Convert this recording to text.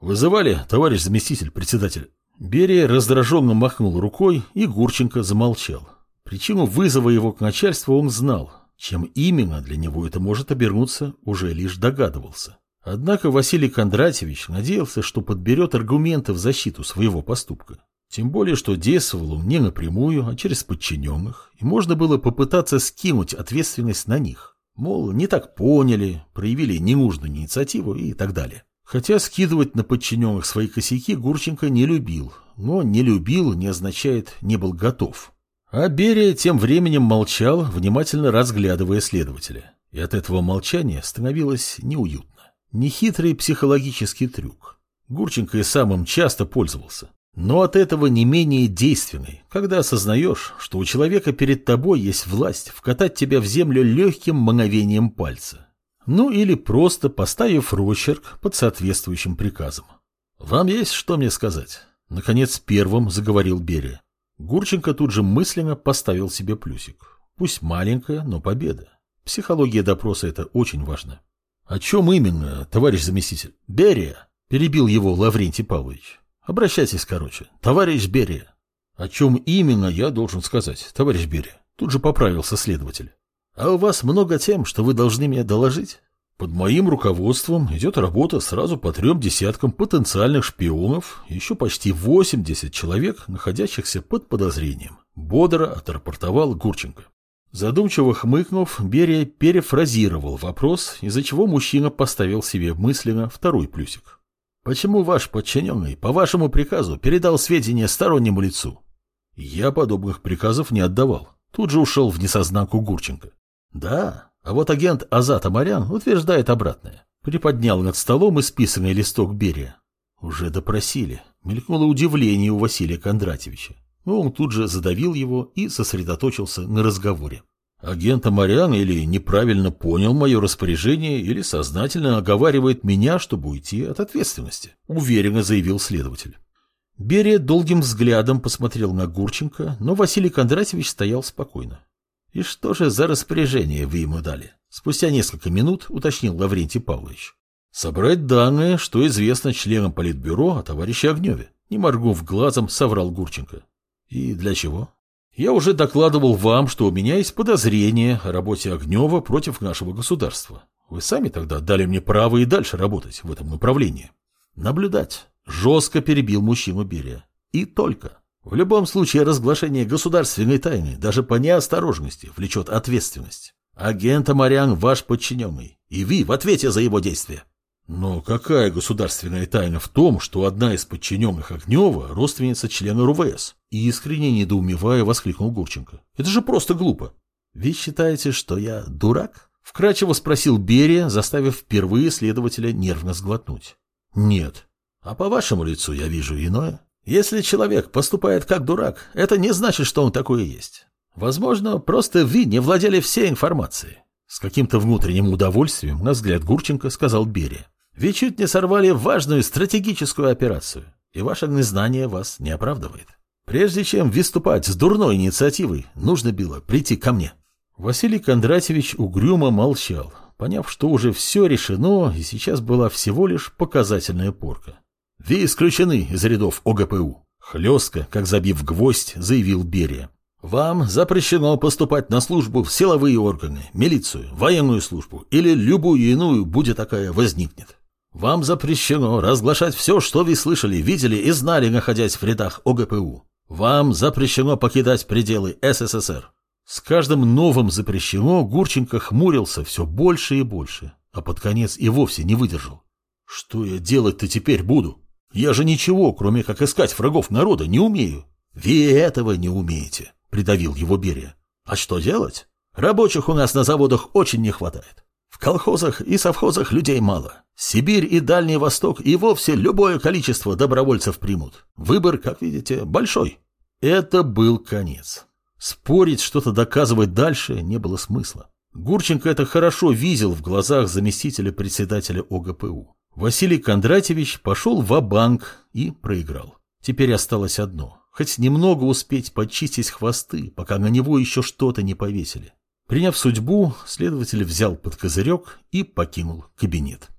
«Вызывали, товарищ заместитель председателя?» Берия раздраженно махнул рукой, и Гурченко замолчал. Причину вызова его к начальству он знал. Чем именно для него это может обернуться, уже лишь догадывался. Однако Василий Кондратьевич надеялся, что подберет аргументы в защиту своего поступка. Тем более, что действовал он не напрямую, а через подчиненных, и можно было попытаться скинуть ответственность на них. Мол, не так поняли, проявили ненужную инициативу и так далее. Хотя скидывать на подчиненных свои косяки Гурченко не любил, но не любил не означает не был готов. А Берия тем временем молчал, внимательно разглядывая следователя. И от этого молчания становилось неуютно. Нехитрый психологический трюк. Гурченко и самым часто пользовался. Но от этого не менее действенный, когда осознаешь, что у человека перед тобой есть власть вкатать тебя в землю легким мгновением пальца. Ну или просто поставив росчерк под соответствующим приказом. «Вам есть что мне сказать?» Наконец первым заговорил Берия. Гурченко тут же мысленно поставил себе плюсик. Пусть маленькая, но победа. Психология допроса это очень важно. «О чем именно, товарищ заместитель?» «Берия!» – перебил его Лаврентий Павлович. Обращайтесь, короче. Товарищ Берия. О чем именно я должен сказать, товарищ Берия? Тут же поправился следователь. А у вас много тем, что вы должны мне доложить? Под моим руководством идет работа сразу по трем десяткам потенциальных шпионов, еще почти 80 человек, находящихся под подозрением. Бодро отрапортовал Гурченко. Задумчиво хмыкнув, Берия перефразировал вопрос, из-за чего мужчина поставил себе мысленно второй плюсик. Почему ваш подчиненный по вашему приказу передал сведения стороннему лицу? Я подобных приказов не отдавал. Тут же ушел в несознанку Гурченко. Да, а вот агент Азат Амарян утверждает обратное. Приподнял над столом исписанный листок Берия. Уже допросили. Мелькнуло удивление у Василия Кондратьевича. Но он тут же задавил его и сосредоточился на разговоре. Агент Амариан или неправильно понял мое распоряжение, или сознательно оговаривает меня, чтобы уйти от ответственности, уверенно заявил следователь. Берия долгим взглядом посмотрел на Гурченко, но Василий Кондратьевич стоял спокойно. «И что же за распоряжение вы ему дали?» Спустя несколько минут уточнил Лаврентий Павлович. «Собрать данные, что известно членам Политбюро о товарище Огневе», не моргнув глазом, соврал Гурченко. «И для чего?» Я уже докладывал вам, что у меня есть подозрение о работе Огнева против нашего государства. Вы сами тогда дали мне право и дальше работать в этом направлении. Наблюдать. Жестко перебил мужчину Берия. И только. В любом случае разглашение государственной тайны даже по неосторожности влечет ответственность. Агент Амарян ваш подчиненный, и вы в ответе за его действия. Но какая государственная тайна в том, что одна из подчиненных Огнева – родственница члена РУВС? Искренне недоумевая, воскликнул Гурченко. Это же просто глупо. Вы считаете, что я дурак? Вкратчиво спросил Берия, заставив впервые следователя нервно сглотнуть. Нет. А по вашему лицу я вижу иное. Если человек поступает как дурак, это не значит, что он такой и есть. Возможно, просто вы не владели всей информацией. С каким-то внутренним удовольствием, на взгляд Гурченко, сказал Берия. Вы чуть не сорвали важную стратегическую операцию, и ваше незнание вас не оправдывает. Прежде чем выступать с дурной инициативой, нужно было прийти ко мне. Василий Кондратьевич угрюмо молчал, поняв, что уже все решено, и сейчас была всего лишь показательная порка. «Вы исключены из рядов ОГПУ», — хлестко, как забив гвоздь, заявил Берия. «Вам запрещено поступать на службу в силовые органы, милицию, военную службу или любую иную, будь такая возникнет. Вам запрещено разглашать все, что вы слышали, видели и знали, находясь в рядах ОГПУ. Вам запрещено покидать пределы СССР. С каждым новым запрещено Гурченко хмурился все больше и больше, а под конец и вовсе не выдержал. Что я делать-то теперь буду? Я же ничего, кроме как искать врагов народа, не умею. Вы этого не умеете, придавил его Берия. А что делать? Рабочих у нас на заводах очень не хватает. В колхозах и совхозах людей мало. Сибирь и Дальний Восток и вовсе любое количество добровольцев примут. Выбор, как видите, большой. Это был конец. Спорить, что-то доказывать дальше не было смысла. Гурченко это хорошо видел в глазах заместителя председателя ОГПУ. Василий Кондратьевич пошел в банк и проиграл. Теперь осталось одно. Хоть немного успеть подчистить хвосты, пока на него еще что-то не повесили. Приняв судьбу, следователь взял под козырек и покинул кабинет.